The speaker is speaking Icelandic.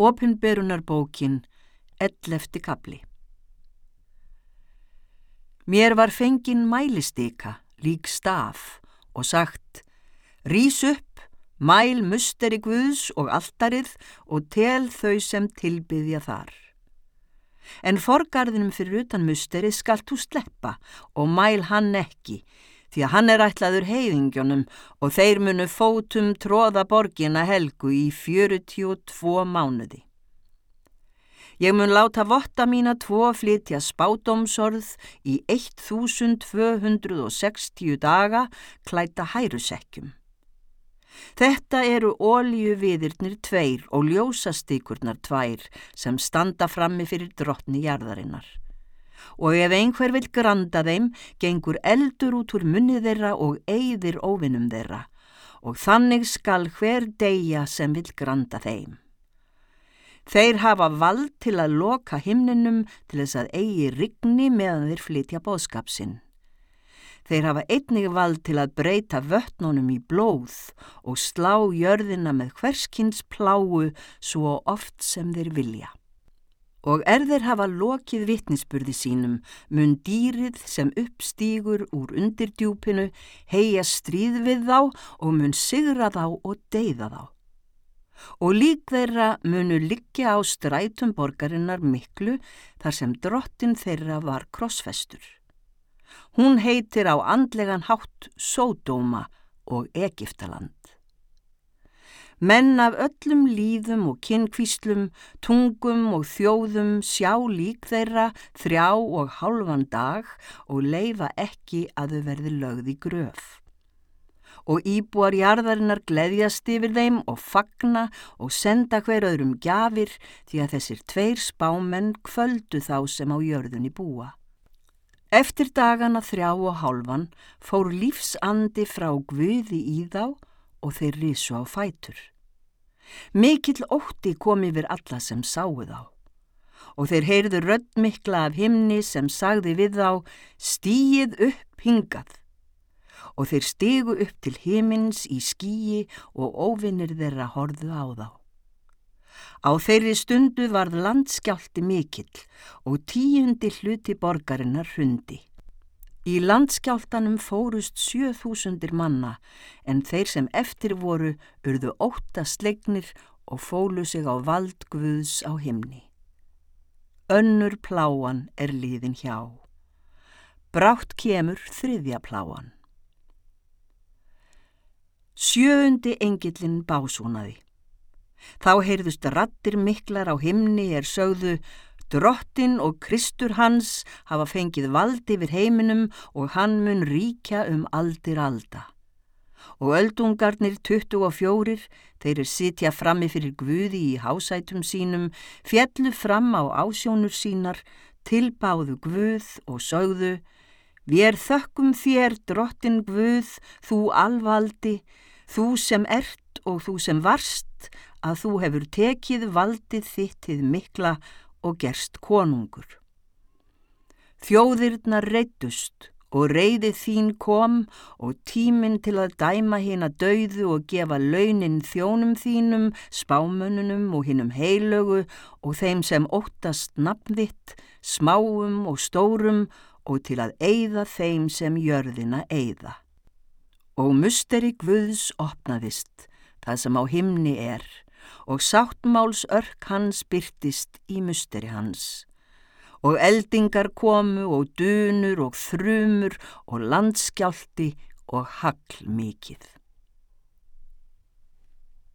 Opinberunarbókin, ellefti kapli. Mér var fengin mælistika, lík staf, og sagt, rýs upp, mæl musteri Guðs og alltarið og tel þau sem tilbyðja þar. En forgarðinum fyrir utan musteri skalt þú sleppa og mæl hann ekki, því að hann er ætlaður heiðingjónum og þeir munu fótum tróða borgina helgu í 42 mánuði. Ég mun láta votta mína tvo flytja spádomsorð í 1260 daga klæta hærusekkjum. Þetta eru ólíu viðirnir tveir og ljósastykurnar tvær sem standa frammi fyrir drottni jarðarinnar. Og ef einhver vil granda þeim, gengur eldur út úr munni þeirra og eigðir óvinnum þeirra og þannig skal hver deyja sem vil granda þeim. Þeir hafa vald til að loka himninum til þess að eigi rigni meðan þeir flytja bóðskapsinn. Þeir hafa einnig vald til að breyta vötnunum í blóð og slá jörðina með hverskins pláu svo oft sem þeir vilja. Og er þeir hafa lokið vittnisspurði sínum, mun dýrið sem uppstýgur úr undirdjúpinu heia stríð við þá og mun sigra þá og deyða þá og lík þeirra munu liggja á strætum borgarinnar miklu þar sem drottin þeirra var krossfestur. Hún heitir á andlegan hátt Sódóma og Egiptaland. Menn af öllum líðum og kynkvíslum, tungum og þjóðum sjá lík þeirra þrjá og hálfan dag og leifa ekki að þau verði lögð í gröf og íbúar jarðarinnar gleðjast yfir þeim og fagna og senda hver öðrum gjafir því að þessir tveir spámenn kvöldu þá sem á jörðunni búa. Eftir dagana þrjá og hálfan fór lífsandi frá Guði í þá og þeir risu á fætur. Mikill ótti kom yfir alla sem sáu þá og þeir heyrðu röddmikla af himni sem sagði við þá stíið upp hingað og þeir stegu upp til himins í skíi og óvinnir þeirra horðu á þá. Á þeirri stundu varð landskjálti mikill og tíundi hluti borgarinnar hundi. Í landskjáltanum fórust 7000 manna en þeir sem eftir voru urðu ótta slegnir og fólu sig á vald Guðs á himni. Önnur pláan er liðin hjá. Brátt kemur þriðja pláan. Sjöundi engillin básúnaði. Þá heyrðust rattir miklar á himni er sögðu Drottin og Kristur hans hafa fengið valdi yfir heiminum og hann mun ríkja um aldir alda. Og öldungarnir 24, þeir er sitja frammi fyrir Guði í hásætum sínum, fjallu fram á ásjónur sínar, tilbáðu Guð og sögðu Við þökkum þér, drottin Guð, þú alvaldi, Þú sem ert og þú sem varst að þú hefur tekið valdið þittið mikla og gerst konungur. Þjóðirna reytust og reyðið þín kom og tíminn til að dæma hinn að dauðu og gefa launin þjónum þínum, spámönunum og hinnum heilögu og þeim sem óttast nafnvitt, smáum og stórum og til að eigða þeim sem jörðina eigða og musteri Guðs opnaðist, það sem á himni er, og sáttmáls örk hans byrtist í musteri hans. Og eldingar komu og dunur og þrumur og landskjálti og hagl mikið.